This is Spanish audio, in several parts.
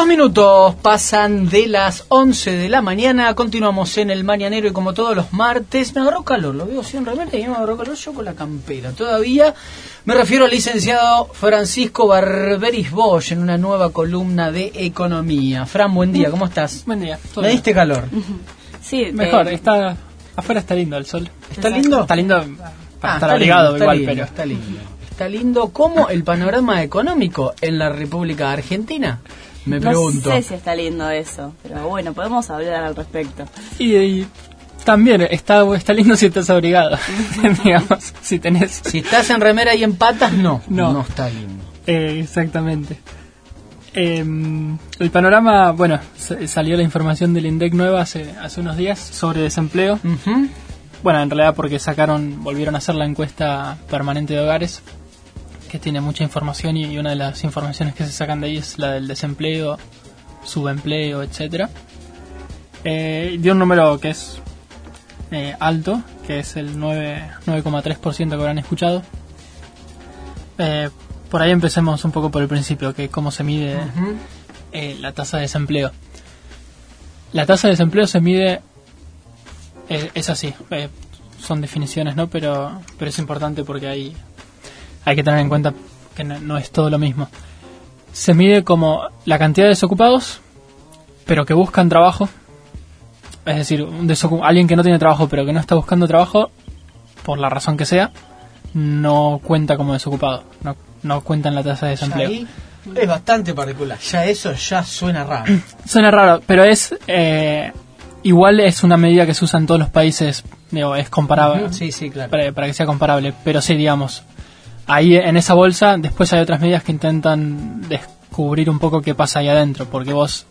Dos minutos pasan de las 11 de la mañana. Continuamos en el Mañanero y como todos los martes, me agarró calor. Lo veo sin remera y me agarró calor yo con la campera. Todavía me refiero al licenciado Francisco Barberis Bosch en una nueva columna de economía. Fran, buen día, ¿cómo estás? Buen día. ¿Me diste calor? Sí, Mejor, eh, está afuera está lindo el sol. ¿Está lindo? Está lindo para Ah, estar está abrigado igual, lindo, pero Está lindo. Está lindo como el panorama económico en la República Argentina. Me pregunto. No sé si está lindo eso, pero bueno, podemos hablar al respecto. y, y también está está lindo si estás abrigado, digamos, si tenés Si estás en remera y en patas, no. No. No está lindo. Eh, exactamente. Eh, el panorama, bueno, sa- salió la información del INDEC nueva hace, hace unos días sobre desempleo. Ujú. Bueno, en realidad porque sacaron, volvieron a hacer la encuesta permanente de hogares, que tiene mucha información y, una de las informaciones que se sacan de ahí es la del desempleo, subempleo, etcétera. Eh, dio un número que es eh, alto, que es el 9 9,3% que habrán escuchado. Eh, por ahí empecemos un poco por el principio, que es cómo se mide eh, la tasa de desempleo. La tasa de desempleo se mide, eh, es así, son definiciones, ¿no? Pero, pero es importante porque hay, hay que tener en cuenta que no, no es todo lo mismo. Se mide como la cantidad de desocupados, pero que buscan trabajo. Es decir, un alguien que no tiene trabajo, pero que no está buscando trabajo, por la razón que sea, no cuenta como desocupado, no, no cuenta en la tasa de desempleo. ahí es bastante particular. Ya eso ya suena raro. Suena raro, pero es eh, igual es una medida que se usa en todos los países, digo, es comparable Ujú, Sí, sí, claro. para, para que sea comparable, pero sí, digamos, ahí en esa bolsa después hay otras medidas que intentan descubrir un poco qué pasa ahí adentro, porque vos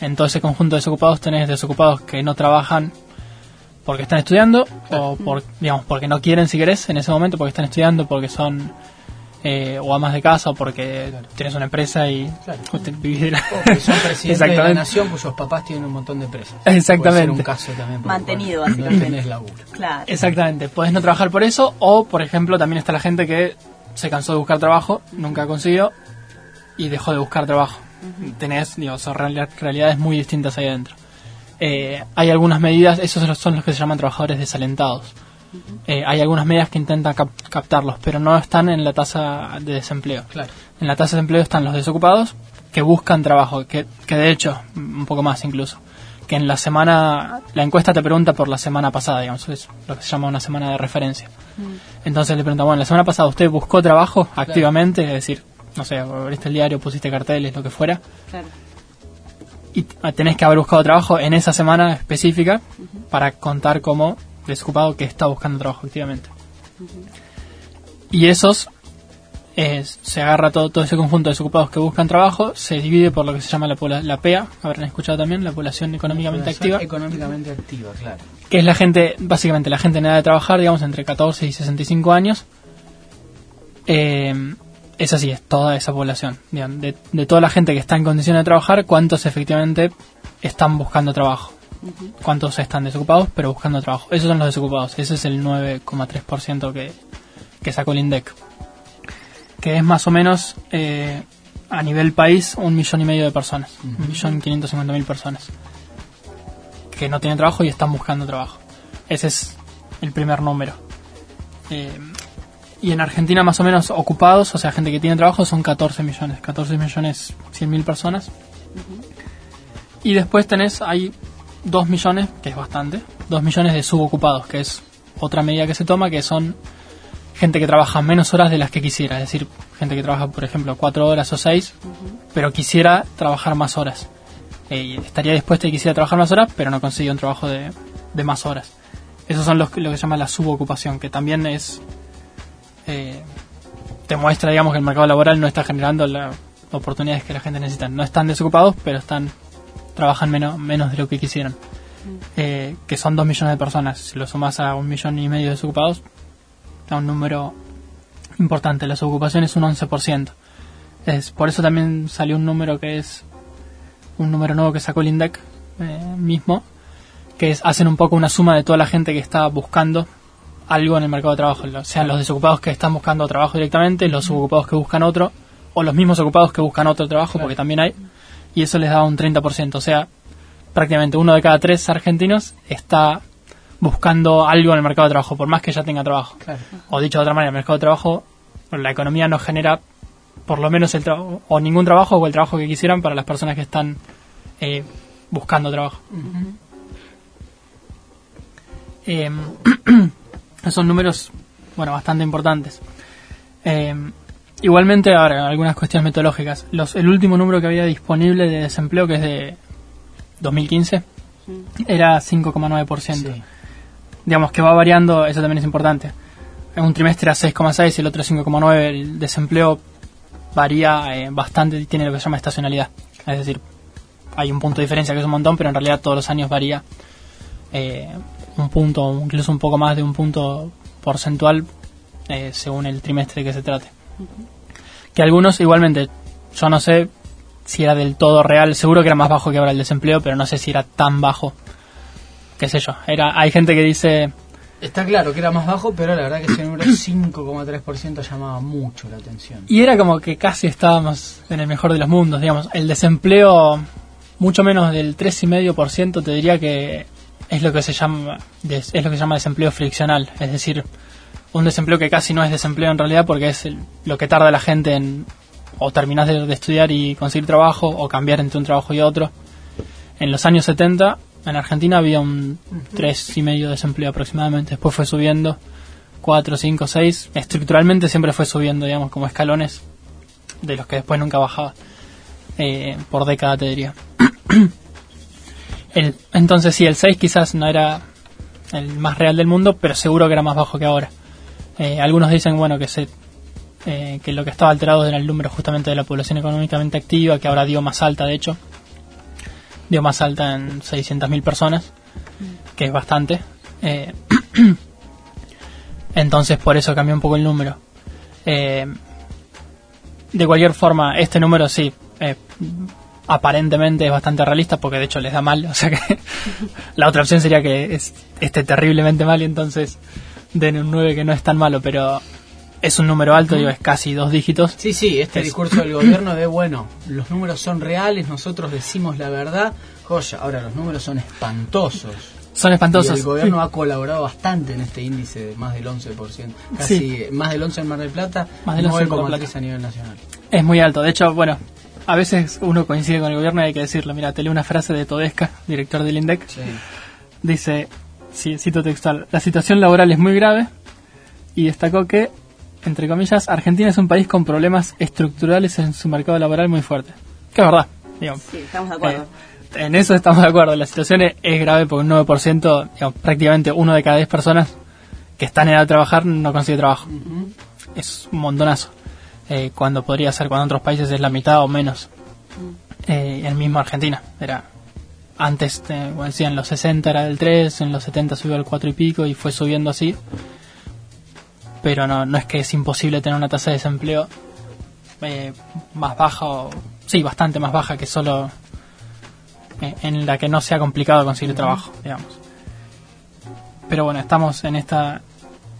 en todo ese conjunto de desocupados tenés desocupados que no trabajan porque están estudiando o por, digamos porque no quieren si querés en ese momento porque están estudiando porque son eh, o amas de casa o porque tienes una empresa y Claro. vivís de la- O son presidentes de la Exactamente. nación cuyos papás tienen un montón de presas. Exactamente. Puede ser un caso también. Mantenido, bueno, No tenés laburo. Claro. Exactamente, podés no trabajar por eso o, por ejemplo, también está la gente que se cansó de buscar trabajo, nunca consiguió y dejó de buscar trabajo. Tenés, digo, son reali- realidades muy distintas ahí adentro. Eh, hay algunas medidas, esos son los- son los que se llaman trabajadores desalentados. Eh, hay algunas medidas que intentan cap- captarlos, pero no están en la tasa de desempleo. Claro. En la tasa de desempleo están los desocupados que buscan trabajo, que, que de hecho, un poco más incluso, que en la semana, la encuesta te pregunta por la semana pasada, digamos, es lo que se llama una semana de referencia. Entonces le pregunta, bueno, la semana pasada usted buscó trabajo activamente, es decir, no sé, abriste el diario, pusiste carteles, lo que fuera, claro. y t- tenés que haber buscado trabajo en esa semana específica para contar como desocupado que está buscando trabajo activamente. Y esos, eh, se agarra todo, todo ese conjunto de desocupados que buscan trabajo, se divide por lo que se llama la, la PEA, habrán escuchado también, la población económicamente activa, Económicamente activa, claro. que es la gente, básicamente la gente en edad de trabajar, digamos, entre 14 y 65 años. Eh, es así, es toda esa población. Digamos, de, de toda la gente que está en condiciones de trabajar, ¿cuántos efectivamente están buscando trabajo? ¿Cuántos están desocupados pero buscando trabajo? Esos son los desocupados. Ese es el 9,3% que, que sacó el INDEC. Que es más o menos eh, a nivel país un millón y medio de personas. Un millón quinientos cincuenta mil personas. Que no tienen trabajo y están buscando trabajo. Ese es el primer número. Eh, y en Argentina más o menos ocupados, o sea, gente que tiene trabajo, son 14 millones. 14 millones 100 mil personas. Y después tenés, hay 2 millones, que es bastante, 2 millones de subocupados, que es otra medida que se toma, que son gente que trabaja menos horas de las que quisiera. Es decir, gente que trabaja, por ejemplo, 4 horas o 6, pero quisiera trabajar más horas. Eh, estaría dispuesta y quisiera trabajar más horas, pero no consigue un trabajo de, de más horas. Esos son los, que- lo que se llama la subocupación, que también es... eh, te muestra, digamos, que el mercado laboral no está generando las oportunidades que la gente necesita. No están desocupados, pero están trabajan menos, menos de lo que quisieran. Eh, que son 2 millones de personas. Si lo sumas a un millón y medio de desocupados, da un número importante. La desocupación es un 11%. Es, por eso también salió un número que es un número nuevo que sacó el INDEC eh, mismo, que es hacen un poco una suma de toda la gente que está buscando algo en el mercado de trabajo, o sea, los desocupados que están buscando trabajo directamente, los subocupados que buscan otro, o los mismos ocupados que buscan otro trabajo, porque también hay, y eso les daba un 30%. O sea, prácticamente uno de cada tres argentinos está buscando algo en el mercado de trabajo, por más que ya tenga trabajo. Claro. O dicho de otra manera, el mercado de trabajo, la economía no genera por lo menos el trabajo, o ningún trabajo o el trabajo que quisieran para las personas que están eh, buscando trabajo. Eh, son números, bueno, bastante importantes. Eh, igualmente, ahora, algunas cuestiones metodológicas. Los, el último número que había disponible de desempleo, que es de 2015, era 5,9%. Sí. Digamos que va variando, eso también es importante. En un trimestre a 6,6 y el otro 5,9. El desempleo varía eh, bastante y tiene lo que se llama estacionalidad. Es decir, hay un punto de diferencia que es un montón, pero en realidad todos los años varía eh, un punto, incluso un poco más de un punto porcentual eh, según el trimestre que se trate. Que algunos, igualmente, yo no sé si era del todo real, seguro que era más bajo que ahora el desempleo, pero no sé si era tan bajo. Qué sé yo, era, hay gente que dice, Está claro que era más bajo, pero la verdad que ese número 5,3% llamaba mucho la atención. Y era como que casi estábamos en el mejor de los mundos, digamos. El desempleo, mucho menos del 3,5%, te diría que es lo que se llama es lo que se llama desempleo friccional, es decir, un desempleo que casi no es desempleo en realidad porque es el- lo que tarda la gente en o terminar de, de estudiar y conseguir trabajo o cambiar entre un trabajo y otro. En los años 70 en Argentina había un 3,5% de desempleo aproximadamente, después fue subiendo 4, 5, 6, estructuralmente siempre fue subiendo, digamos, como escalones de los que después nunca bajaba eh, por década te diría. El, entonces sí, el 6 quizás no era el más real del mundo, pero seguro que era más bajo que ahora. Eh, algunos dicen, bueno, que se eh, que lo que estaba alterado era el número justamente de la población económicamente activa, que ahora dio más alta, de hecho. Dio más alta en 600.000 personas, que es bastante. Eh, entonces por eso cambió un poco el número. Eh, de cualquier forma, este número sí, eh, aparentemente es bastante realista porque de hecho les da mal, o sea que la otra opción sería que es, esté terriblemente mal y entonces den un 9 que no es tan malo, pero es un número alto, digo, es casi dos dígitos. Sí, sí, este Es- discurso del gobierno de, bueno, los números son reales, nosotros decimos la verdad. Joya, ahora los números son espantosos. Son Y espantosos. el gobierno ha colaborado bastante en este índice de más del 11%. Casi más del 11 en Mar del Plata, Más del 11 en Mar del 9,3 Plata. a nivel nacional. Es muy alto. De hecho, bueno, a veces uno coincide con el gobierno y hay que decirlo. Mira, te leo una frase de Todesca, director del INDEC. Sí. Dice, sí, cito textual, la situación laboral es muy grave y destacó que, entre comillas, Argentina es un país con problemas estructurales en su mercado laboral muy fuerte. Que es verdad, digamos. Sí, estamos de acuerdo. Eh, en eso estamos de acuerdo. La situación es, es grave porque un 9%, digamos, prácticamente uno de cada 10 personas que están en edad de trabajar no consigue trabajo. Es un montonazo. Eh, cuando podría ser, cuando en otros países es la mitad o menos. Eh, el mismo Argentina. Era antes, eh, como decía, en los 60 era del 3, en los 70 subió al 4 y pico y fue subiendo así. Pero no, no es que es imposible tener una tasa de desempleo eh, más baja o... Sí, bastante más baja que solo eh, en la que no sea complicado conseguir trabajo, digamos. Pero bueno, estamos en esta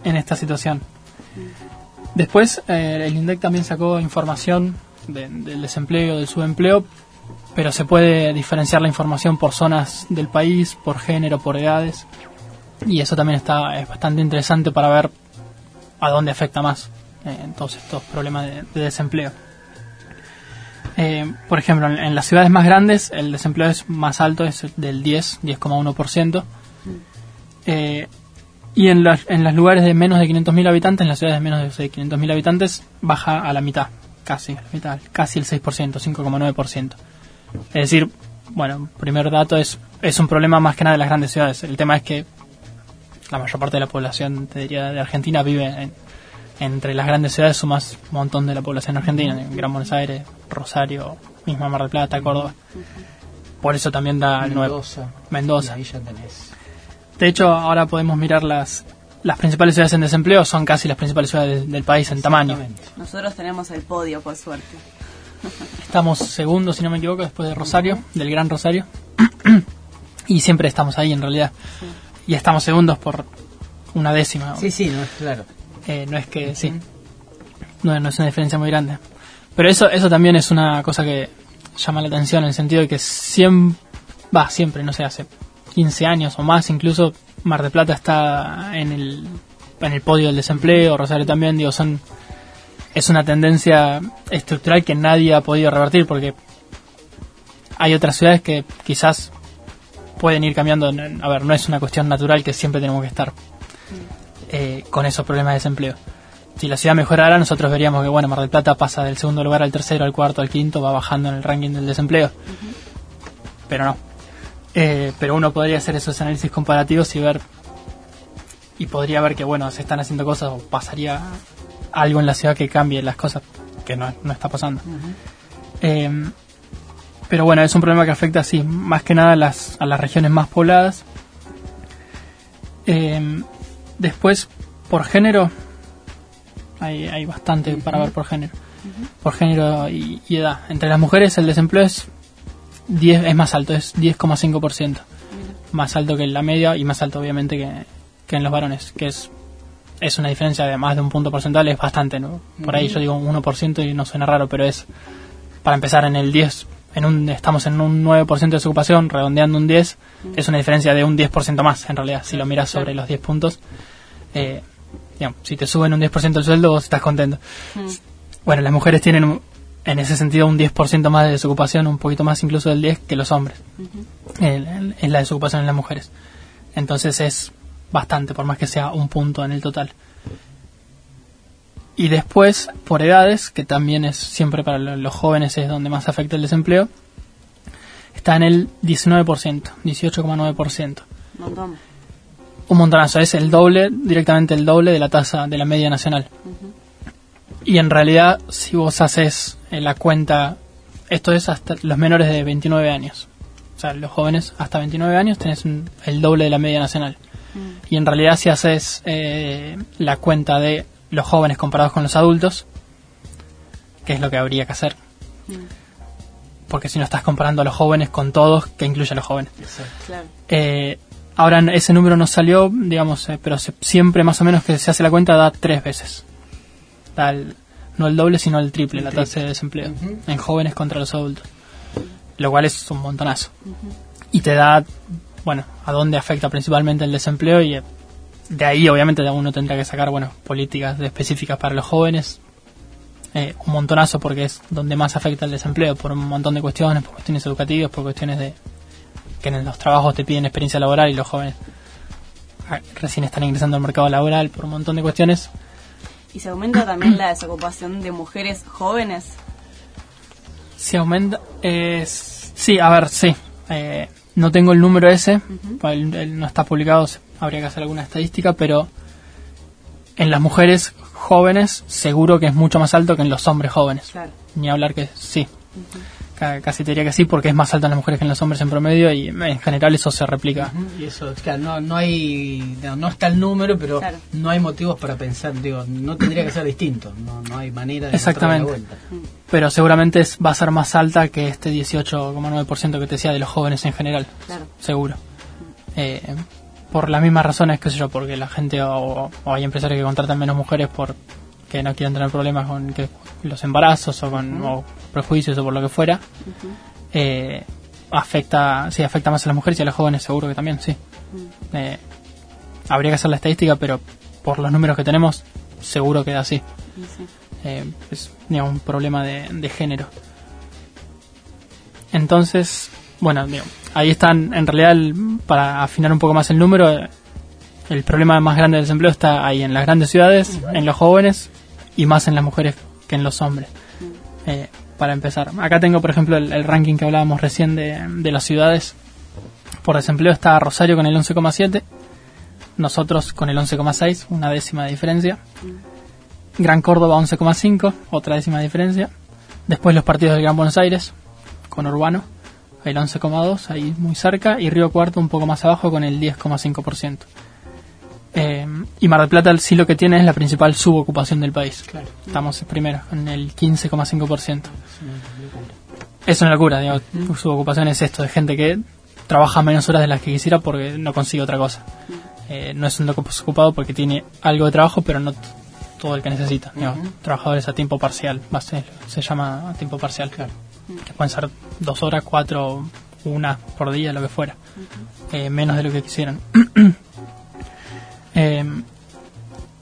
en esta situación. Después, eh, el INDEC también sacó información de- del desempleo, del subempleo, pero se puede diferenciar la información por zonas del país, por género, por edades, y eso también está es bastante interesante para ver a dónde afecta más eh, todos estos problemas de, de desempleo. Eh, por ejemplo, en, en las ciudades más grandes el desempleo es más alto, es del 10, 10,1%. Eh, y en, los, en los lugares de menos de 500.000 habitantes, en las ciudades de menos de 500.000 habitantes, baja a la mitad, casi, la mitad, casi el 6%, 5,9%. Es decir, bueno, primer dato es, es un problema más que nada de las grandes ciudades. El tema es que la mayor parte de la población, te diría, de Argentina vive en, entre las grandes ciudades, sumas un montón de la población argentina, en Gran Buenos Aires, Rosario, misma Mar del Plata, Córdoba. Por eso también da el 9. Mendoza. Mendoza. Y ahí ya tenés. De hecho, ahora podemos mirar las, las principales ciudades en desempleo, son casi las principales ciudades del país en tamaño. Nosotros tenemos el podio, por suerte. Estamos segundos, si no me equivoco, después de Rosario, del Gran Rosario. y siempre estamos ahí en realidad. Y estamos segundos por una décima. Sí, sí, no es claro. Eh, no es que, sí, no, no es una diferencia muy grande. Pero eso, eso también es una cosa que llama la atención en el sentido de que siempre, va, siempre, no sé, hace 15 años o más incluso, Mar de Plata está en el, en el podio del desempleo, Rosario también, digo, son, es una tendencia estructural que nadie ha podido revertir porque hay otras ciudades que quizás pueden ir cambiando. A ver, no es una cuestión natural que siempre tenemos que estar eh, con esos problemas de desempleo. Si la ciudad mejorara, nosotros veríamos que, bueno, Mar del Plata pasa del segundo lugar al tercero, al cuarto, al quinto, va bajando en el ranking del desempleo. Pero no. Eh, pero uno podría hacer esos análisis comparativos y ver. Y podría ver que, bueno, se están haciendo cosas o pasaría algo en la ciudad que cambie las cosas, que no, no está pasando. eh, pero bueno, es un problema que afecta, sí, más que nada a las, a las regiones más pobladas. Eh, después, por género, hay, hay bastante para ver por género. Por género y, y edad. Entre las mujeres el desempleo es 10, es más alto, es 10,5%. Más alto que en la media y más alto obviamente que, que en los varones, que es es una diferencia de más de un punto porcentual, es bastante, ¿no? Por ahí yo digo un 1% y no suena raro, pero es para empezar en el 10, en un, estamos en un 9% de desocupación, redondeando un 10, es una diferencia de un 10% más en realidad, si lo miras sobre los 10 puntos. Eh, digamos, si te suben un 10% el sueldo, vos estás contento. Bueno, las mujeres tienen un- en ese sentido un 10% más de desocupación, un poquito más incluso del 10 que los hombres. En la desocupación en las mujeres. Entonces es bastante, por más que sea un punto en el total. Y después, por edades, que también es siempre para lo- los jóvenes es donde más afecta el desempleo, está en el 19%, 18,9%. montón. Un montonazo, es el doble, directamente el doble de la tasa de la media nacional. Y en realidad, si vos haces eh, la cuenta, esto es hasta los menores de 29 años. O sea, los jóvenes hasta 29 años tenés el doble de la media nacional. Y en realidad, si haces eh, la cuenta de los jóvenes comparados con los adultos, que es lo que habría que hacer. Porque si no estás comparando a los jóvenes con todos, que incluye a los jóvenes. Claro. Eh, ahora ese número no salió, digamos, eh, pero se- siempre más o menos que se hace la cuenta da tres veces. Da el- no el doble, sino el triple, la tasa de desempleo en jóvenes contra los adultos. Lo cual es un montonazo. Y te da, bueno, a dónde afecta principalmente el desempleo y eh, de ahí obviamente uno tendrá que sacar, bueno, políticas específicas para los jóvenes. Eh, un montonazo porque es donde más afecta el desempleo por un montón de cuestiones, por cuestiones educativas, por cuestiones de, que en los trabajos te piden experiencia laboral y los jóvenes ah, recién están ingresando al mercado laboral por un montón de cuestiones. Y se aumenta también la desocupación de mujeres jóvenes. Si aumenta, eh, sí, a ver, sí. Eh, no tengo el número ese, pa- él- él no está publicado, habría que hacer alguna estadística, pero en las mujeres jóvenes seguro que es mucho más alto que en los hombres jóvenes. Claro. Ni hablar que sí. Casi te diría que sí, porque es más alto en las mujeres que en los hombres en promedio y en general eso se replica. Y eso, claro, no, no hay, no, no está el número, pero Claro. no hay motivos para pensar, digo, no tendría que ser distinto, no, no hay manera de Exactamente. la vuelta. pero seguramente es- va a ser más alta que este 18,9% que te decía de los jóvenes en general, Claro. seguro. Eh, por las mismas razones, qué sé yo, porque la gente o, o hay empresarios que contratan menos mujeres por que no quieren tener problemas con que, los embarazos o con o prejuicios o por lo que fuera. Eh, afecta, sí, afecta más a las mujeres y a los jóvenes, seguro que también, sí. Eh, habría que hacer la estadística, pero por los números que tenemos, seguro que da así. Eh, es digamos, un problema de, de género. Entonces, bueno, digo, ahí están, en realidad, el- para afinar un poco más el número, el problema más grande del desempleo está ahí en las grandes ciudades, en los jóvenes y más en las mujeres que en los hombres. Eh, para empezar, acá tengo, por ejemplo, el, el ranking que hablábamos recién de, de las ciudades. Por desempleo está Rosario con el 11,7, nosotros con el 11,6, una décima de diferencia. Gran Córdoba 11,5, otra décima de diferencia. Después los partidos del Gran Buenos Aires, con Urbano, el 11,2, ahí muy cerca. Y Río Cuarto un poco más abajo con el 10,5%. Eh, y Mar del Plata sí lo que tiene es la principal subocupación del país. Claro. Estamos primero, en el 15,5%. Es una locura, digo, subocupación es esto, de gente que trabaja menos horas de las que quisiera porque no consigue otra cosa. Eh, no es un loco ocupado porque tiene algo de trabajo, pero no todo el que necesita. digo, Trabajadores a tiempo parcial, más se, llama a tiempo parcial. Claro. que pueden ser dos horas, cuatro, una por día, lo que fuera, eh, menos de lo que quisieran. Eh,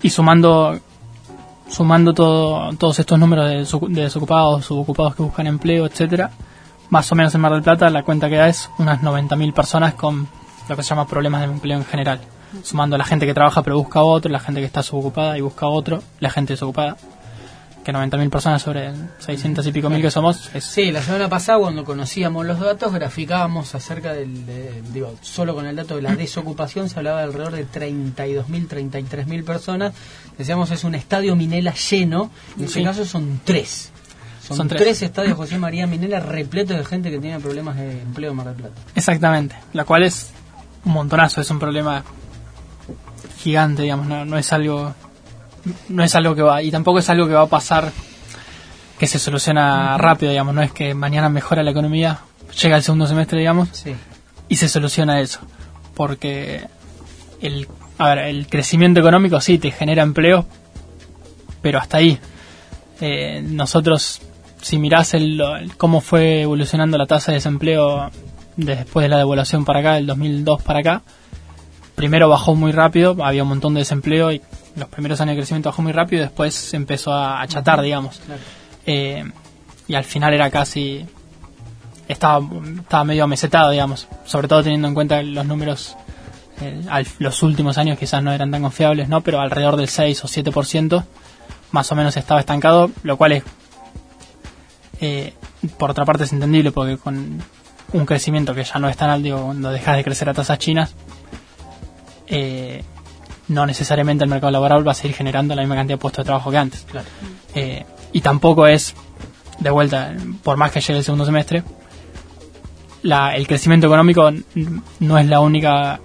y sumando sumando todo, todos estos números de, desocu- de desocupados, subocupados que buscan empleo, etcétera, más o menos en Mar del Plata la cuenta que da es unas 90.000 personas con lo que se llama problemas de empleo en general. Sumando la gente que trabaja pero busca otro, la gente que está subocupada y busca otro, la gente desocupada. Que 90.000 personas sobre 600 y pico mil que somos es Sí, la semana pasada cuando conocíamos los datos graficábamos acerca del, de- digo, solo con el dato de la desocupación se hablaba de alrededor de 32.000, 33.000 personas. Decíamos es un estadio Minela lleno, en este Sí. caso son tres. Son, Son tres. tres. estadios José María Minela repletos de gente que tiene problemas de empleo en Mar del Plata. Exactamente, la cual es un montonazo, es un problema gigante, digamos, no, no es algo no es algo que va y tampoco es algo que va a pasar que se soluciona rápido, digamos, no es que mañana mejora la economía, llega el segundo semestre, digamos, Sí. y se soluciona eso, porque el a ver, el crecimiento económico sí te genera empleo, pero hasta ahí. Eh, nosotros, si mirás el, el cómo fue evolucionando la tasa de desempleo después de la devaluación para acá, del 2002 para acá, primero bajó muy rápido, había un montón de desempleo y los primeros años de crecimiento bajó muy rápido y después se empezó a achatar, digamos. Claro. Eh, y al final era casi estaba, estaba medio amesetado, digamos, sobre todo teniendo en cuenta los números, eh, al- los últimos años quizás no eran tan confiables, ¿no? Pero alrededor del 6 o 7% más o menos estaba estancado, lo cual es, eh, por otra parte es entendible porque con un crecimiento que ya no es tan alto, digo, cuando dejas de crecer a tasas chinas, eh, no necesariamente el mercado laboral va a seguir generando la misma cantidad de puestos de trabajo que antes. Claro. Eh, y tampoco es, de vuelta, por más que llegue el segundo semestre, la, el crecimiento económico no es la única.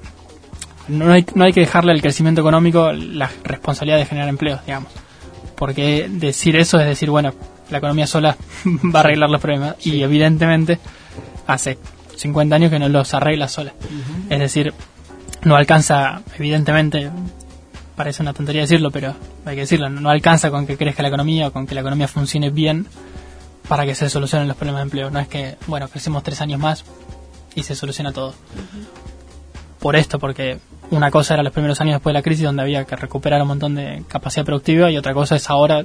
No hay, no hay que dejarle al crecimiento económico la responsabilidad de generar empleos, digamos. Porque decir eso es decir, bueno, la economía sola va a arreglar los problemas. Y evidentemente, hace 50 años que no los arregla sola. Es decir, no alcanza, evidentemente, parece una tontería decirlo, pero hay que decirlo, no alcanza con que crezca la economía o con que la economía funcione bien para que se solucionen los problemas de empleo. No es que, bueno, crecemos tres años más y se soluciona todo. Por esto, porque una cosa era los primeros años después de la crisis donde había que recuperar un montón de capacidad productiva y otra cosa es ahora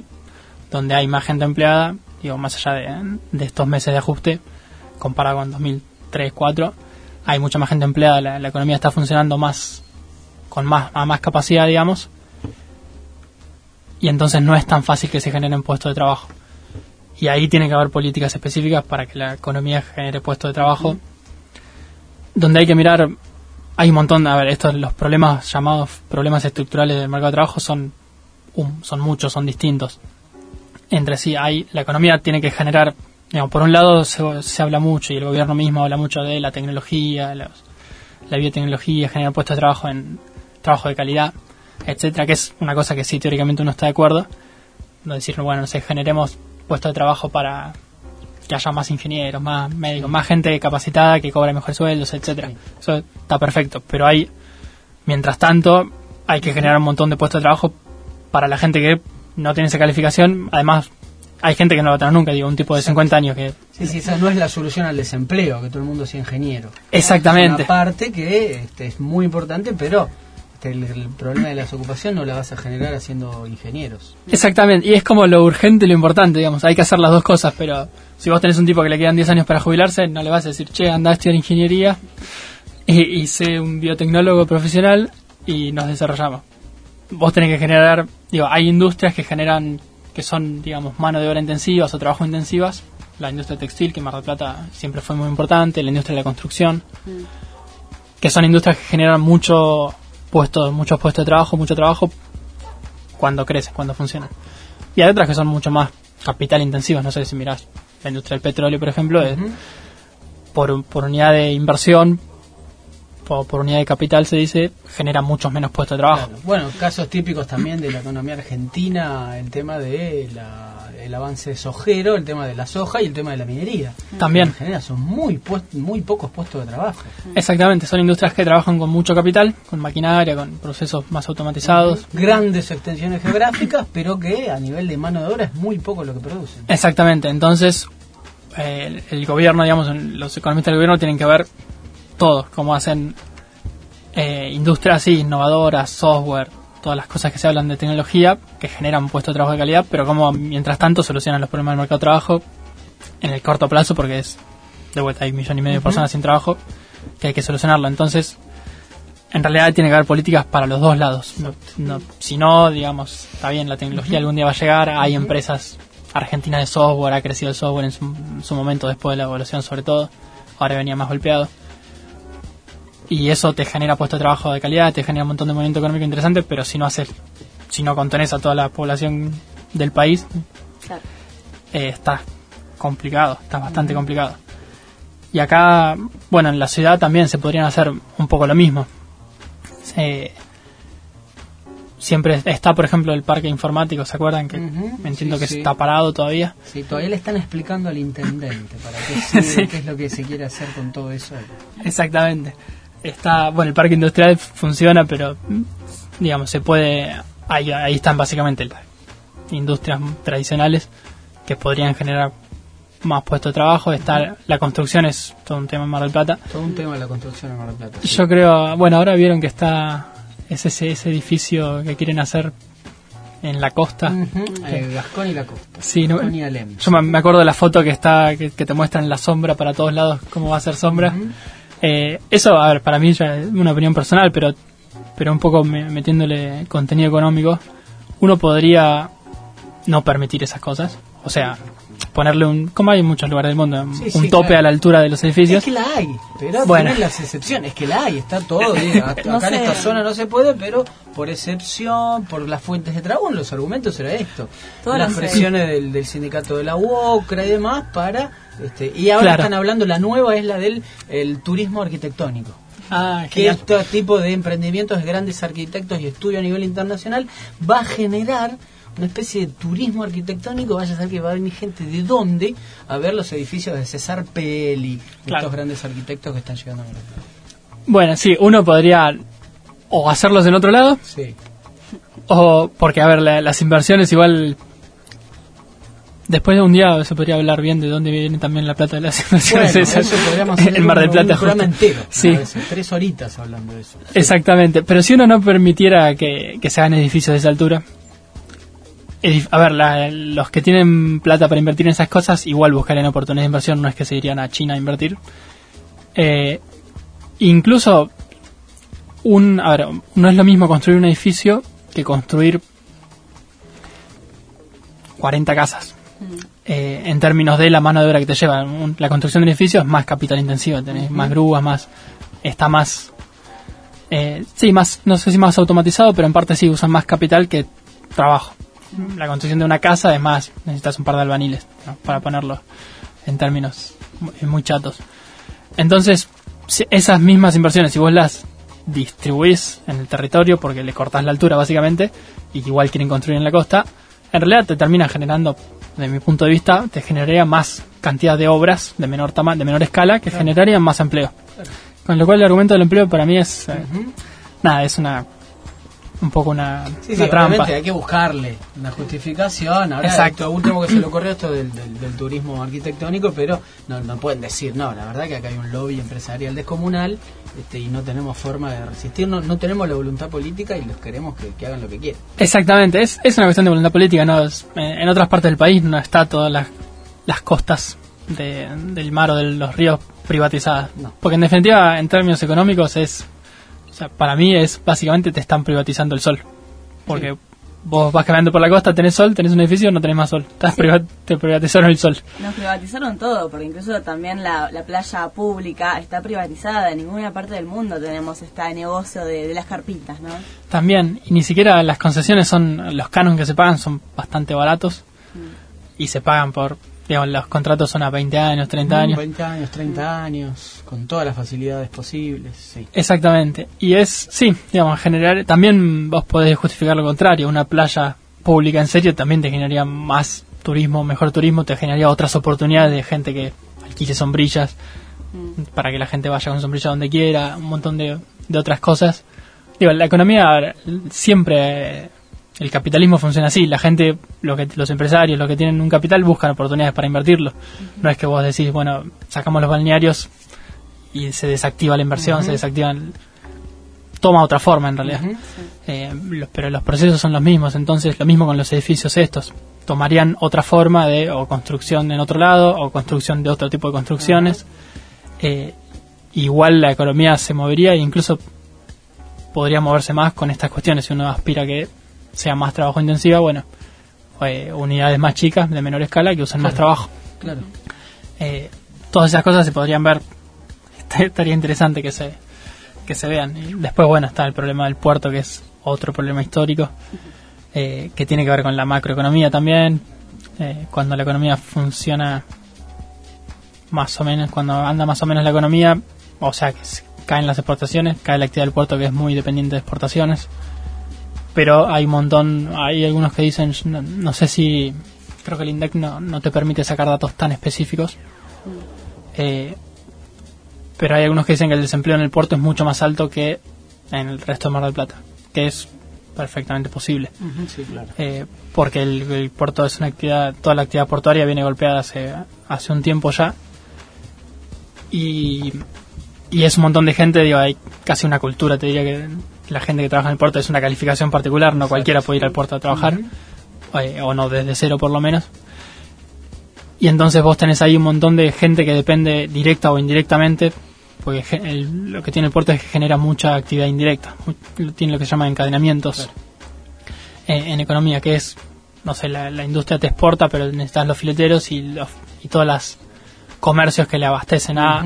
donde hay más gente empleada, digo, más allá de, de estos meses de ajuste, comparado con 2003, 2004, hay mucha más gente empleada, la, economía está funcionando más con más, a más capacidad, digamos, y entonces no es tan fácil que se generen puestos de trabajo. Y ahí tiene que haber políticas específicas para que la economía genere puestos de trabajo, donde hay que mirar, hay un montón, a ver, estos los problemas llamados problemas estructurales del mercado de trabajo son, son muchos, son distintos. Entre sí, hay, la economía tiene que generar, digamos, por un lado se, se habla mucho y el gobierno mismo habla mucho de la tecnología, los- la biotecnología, generar puestos de trabajo en trabajo de calidad, etcétera, que es una cosa que sí teóricamente uno está de acuerdo. No decir, bueno, no sé, generemos puestos de trabajo para que haya más ingenieros, más médicos, más gente capacitada que cobre mejores sueldos, etcétera. Eso está perfecto, pero hay, mientras tanto, hay que generar un montón de puestos de trabajo para la gente que no tiene esa calificación. Además, hay gente que no va a tener nunca, digo, un tipo de 50 años que Sí, sí, esa no es la solución al desempleo, que todo el mundo sea ingeniero. Exactamente. Es una parte que este, es muy importante, pero este, el, el problema de la desocupación no la vas a generar haciendo ingenieros. Exactamente, y es como lo urgente y lo importante, digamos, hay que hacer las dos cosas, pero si vos tenés un tipo que le quedan 10 años para jubilarse, no le vas a decir, che, anda a estudiar ingeniería y, y sé un biotecnólogo profesional y nos desarrollamos. Vos tenés que generar, digo, hay industrias que generan, que son, digamos, mano de obra intensivas o trabajo intensivas, la industria textil, que Mar del Plata siempre fue muy importante, la industria de la construcción, que son industrias que generan mucho puestos, muchos puestos de trabajo, mucho trabajo cuando crecen, cuando funcionan. Y hay otras que son mucho más capital intensivas, no sé si mirás la industria del petróleo, por ejemplo, es por, por unidad de inversión, por, por unidad de capital se dice, genera muchos menos puestos de trabajo. Claro. Bueno, casos típicos también de la economía argentina, el tema de la- el avance sojero, el tema de la soja y el tema de la minería. También. En general son muy muy pocos puestos de trabajo. Exactamente, son industrias que trabajan con mucho capital, con maquinaria, con procesos más automatizados. Grandes extensiones geográficas, pero que a nivel de mano de obra es muy poco lo que producen. Exactamente, entonces eh, el, el gobierno, digamos, los economistas del gobierno tienen que ver todo, cómo hacen eh, industrias así, innovadoras, software, todas las cosas que se hablan de tecnología, que generan puestos de trabajo de calidad, pero como mientras tanto solucionan los problemas del mercado de trabajo en el corto plazo, porque es de vuelta hay un millón y medio de personas sin trabajo, que hay que solucionarlo. Entonces, en realidad tiene que haber políticas para los dos lados. No- no- si no, digamos, está bien, la tecnología algún día va a llegar, hay empresas argentinas de software, ha crecido el software en su, en su momento después de la evolución sobre todo, ahora venía más golpeado. Y eso te genera puestos de trabajo de calidad, te genera un montón de movimiento económico interesante, pero si no haces, si no contenés a toda la población del país, Claro. eh, está complicado, está bastante complicado. Y acá, bueno, en la ciudad también se podrían hacer un poco lo mismo. Se- siempre está, por ejemplo, el parque informático, ¿se acuerdan? Que Ujú, entiendo sí, que sí. está parado todavía. Sí, todavía le están explicando al intendente para qué Sí. qué es lo que se quiere hacer con todo eso. Exactamente. Está, bueno, el parque industrial funciona, pero digamos, se puede, ahí, ahí están básicamente las industrias tradicionales que podrían generar más puestos de trabajo. Está, la construcción es todo un tema en Mar del Plata. Todo un tema de la construcción en Mar del Plata. sí. Yo creo, bueno, ahora vieron que está es ese, ese edificio que quieren hacer en la costa. Ujú, eh, Gascón y la costa. Sí, no- Gascón y Alem. Yo me, me acuerdo de la foto que está que, que te muestran la sombra para todos lados, cómo va a ser sombra. Eh, eso, a ver, para mí ya es una opinión personal, pero pero un poco me- metiéndole contenido económico, uno podría no permitir esas cosas. O sea, ponerle un, como hay en muchos lugares del mundo, Sí, un sí, tope claro. a la altura de los edificios. Es que la hay, pero Bueno. tienen las excepciones. Es que la hay, está todo. digo, acá No en sé. esta zona no se puede, pero por excepción, por las fuentes de trabajo, los argumentos era esto. Todo las sé. presiones del, del sindicato de la UOCRA y demás para... Este, y ahora Claro. están hablando, la nueva es la del el turismo arquitectónico. Ah, que este tipo de emprendimientos de grandes arquitectos y estudio a nivel internacional va a generar una especie de turismo arquitectónico, vaya a ser que va a venir gente de dónde a ver los edificios de César Peli, Claro. estos grandes arquitectos que están llegando a Plata. Bueno, sí, uno podría o hacerlos en otro lado, Sí. o porque, a ver, la- las inversiones igual... Después de un día se podría hablar bien de dónde viene también la plata de las Bueno, inversiones. esas. eso podríamos hacer el Mar del Plata un programa justo. entero, Sí, veces, tres horitas hablando de eso. exactamente. Pero si uno no permitiera que, que se hagan edificios de esa altura, a ver, la- los que tienen plata para invertir en esas cosas, igual buscarían oportunidades de inversión, no es que se irían a China a invertir. Eh, incluso, un, a ver, no es lo mismo construir un edificio que construir 40 casas. Eh, en términos de la mano de obra que te lleva. Un- la construcción de un edificio es más capital intensiva, tenés más grúas, más está más eh, sí, más no sé si más automatizado, pero en parte sí usan más capital que trabajo. La construcción de una casa es más necesitas un par de albañiles ¿no? para ponerlo en términos muy, chatos. Entonces, esas mismas inversiones, si vos las distribuís en el territorio porque le cortás la altura básicamente y igual quieren construir en la costa, en realidad te termina generando, de mi punto de vista, te generaría más cantidad de obras de menor tama de menor escala que generarían más empleo. Con lo cual el argumento del empleo para mí es eh, nada, es una un poco una, Sí, sí, una trampa. hay que buscarle una justificación. Ahora, Exacto. esto último que se le ocurrió esto del, del- del turismo arquitectónico, pero no, no pueden decir, no, la verdad que acá hay un lobby empresarial descomunal este, y no tenemos forma de resistir, no, no tenemos la voluntad política y los queremos que, que hagan lo que quieran. Exactamente, es, es una cuestión de voluntad política. ¿no? Es- en otras partes del país no está todas las, las costas de- del mar o de los ríos privatizadas. No. Porque en definitiva, en términos económicos, es sea, para mí es básicamente te están privatizando el sol. Porque vos vas caminando por la costa, tenés sol, tenés un edificio, no tenés más sol. Estás priva- te privatizaron el sol. Nos privatizaron todo, porque incluso también la, la playa pública está privatizada. En ninguna parte del mundo tenemos este negocio de, de las carpitas, ¿no? También, y ni siquiera las concesiones son, los canon que se pagan son bastante baratos. Y se pagan por, digamos, los contratos son a 20 años, 30 años. 20 años, 30 años, con todas las facilidades posibles. Sí. Exactamente. Y es, sí, digamos, en general, también vos podés justificar lo contrario. Una playa pública en serio también te generaría más turismo, mejor turismo, te generaría otras oportunidades de gente que alquile sombrillas para que la gente vaya con sombrilla donde quiera, un montón de, de otras cosas. Digo, la economía siempre, el capitalismo funciona así. La gente, lo que, los empresarios, los que tienen un capital, buscan oportunidades para invertirlo. No es que vos decís, bueno, sacamos los balnearios y se desactiva la inversión, se desactiva. el- Toma otra forma en realidad. Eh, los- pero los procesos son los mismos. Entonces, lo mismo con los edificios estos. Tomarían otra forma de o construcción en otro lado o construcción de otro tipo de construcciones. Eh, igual la economía se movería e incluso podría moverse más con estas cuestiones. Si uno aspira a que sea más trabajo intensiva, bueno, eh, unidades más chicas, de menor escala, que usen más trabajo. Claro. Eh, todas esas cosas se podrían ver. Estaría interesante que se, que se vean. Y después, bueno, está el problema del puerto, que es otro problema histórico, eh, que tiene que ver con la macroeconomía también. Eh, cuando la economía funciona más o menos, cuando anda más o menos la economía, o sea, que caen las exportaciones, cae la actividad del puerto que es muy dependiente de exportaciones. Pero hay un montón, hay algunos que dicen, no, no sé si, creo que el INDEC no, no te permite sacar datos tan específicos. Eh, pero hay algunos que dicen que el desempleo en el puerto es mucho más alto que en el resto de Mar del Plata, que es perfectamente posible. Sí, claro. Eh, porque el, el puerto es una actividad, toda la actividad portuaria viene golpeada hace, hace un tiempo ya. Y, y es un montón de gente, digo, hay casi una cultura, te diría que la gente que trabaja en el puerto es una calificación particular, no cualquiera puede ir al puerto a trabajar, eh, o no desde cero por lo menos. Y entonces vos tenés ahí un montón de gente que depende directa o indirectamente, porque el- lo que tiene el puerto es que genera mucha actividad indirecta, tiene lo que se llama encadenamientos eh, en economía, que es, no sé, la, la industria te exporta, pero necesitas los fileteros y, los, y todos los comercios que le abastecen a.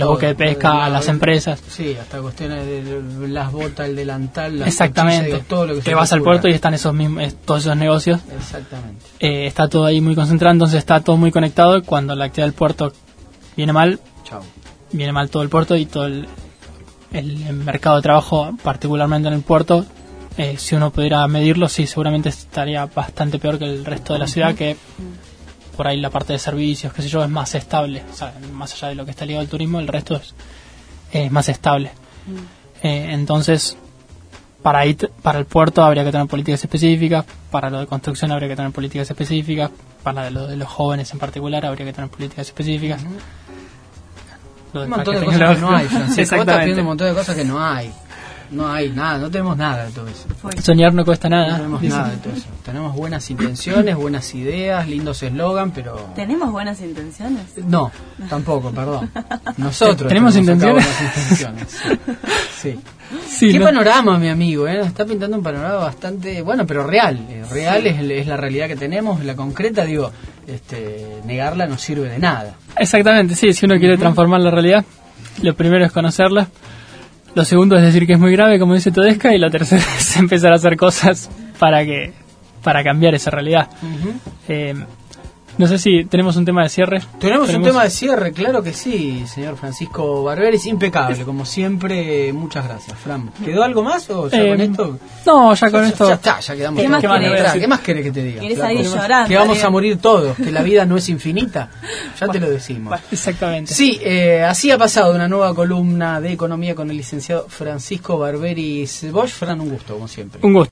los buques de pesca, a las empresas. Sí, hasta cuestiones de las botas, el delantal, las Exactamente. todo lo que te vas al puerto y están esos mismos, todos esos negocios. Exactamente. Eh, está todo ahí muy concentrado, entonces está todo muy conectado. y Cuando la actividad del puerto viene mal, Chao. viene mal todo el puerto y todo el, el- el mercado de trabajo, particularmente en el puerto, eh, si uno pudiera medirlo, sí, seguramente estaría bastante peor que el resto de la ciudad, que por ahí la parte de servicios, qué sé yo, es más estable. O sea, más allá de lo que está ligado al turismo, el resto es, es más estable. Eh, entonces, para, ahí t- para el puerto habría que tener políticas específicas, para lo de construcción habría que tener políticas específicas, para lo de los jóvenes en particular habría que tener políticas específicas. Del Un montón de cosas que no hay, tecnológico. Francisco. Vos estás Exactamente. pidiendo un montón de cosas que no hay. No hay nada, no tenemos nada de todo eso. Soñar no cuesta No nada. tenemos dice. nada de todo eso. Tenemos buenas intenciones, buenas ideas, lindos eslogan, pero... ¿Tenemos buenas intenciones? No, tampoco, perdón. Nosotros ¿Tenemos tenemos intenciones? buenas intenciones. Sí. Sí, Qué no- panorama, mi amigo, ¿eh? Nos está pintando un panorama bastante, bueno, pero real. eh, Real es, es la realidad que tenemos, la concreta, digo, este, negarla no sirve de nada. Exactamente, sí, si uno quiere transformar la realidad, lo primero es conocerla, lo segundo es decir que es muy grave, como dice Todesca, y lo tercero es empezar a hacer cosas para que para cambiar esa realidad. Eh, no sé si tenemos un tema de cierre. Tenemos un tema de cierre, claro que sí, señor Francisco Barberis, impecable, como siempre, muchas gracias, Fran. ¿Quedó algo más o ya Eh, con esto? No, ya con esto... Ya está, ya quedamos ¿Qué más querés? ¿Qué más querés que te diga? ¿Querés flaco? salir ¿Qué más? llorando, Que vamos Ariel? a morir todos, que la vida no es infinita. Ya te lo decimos. Exactamente. Sí, eh, así ha pasado una nueva columna de economía con el licenciado Francisco Barberis Bosch. Fran, un gusto, como siempre. Un gusto.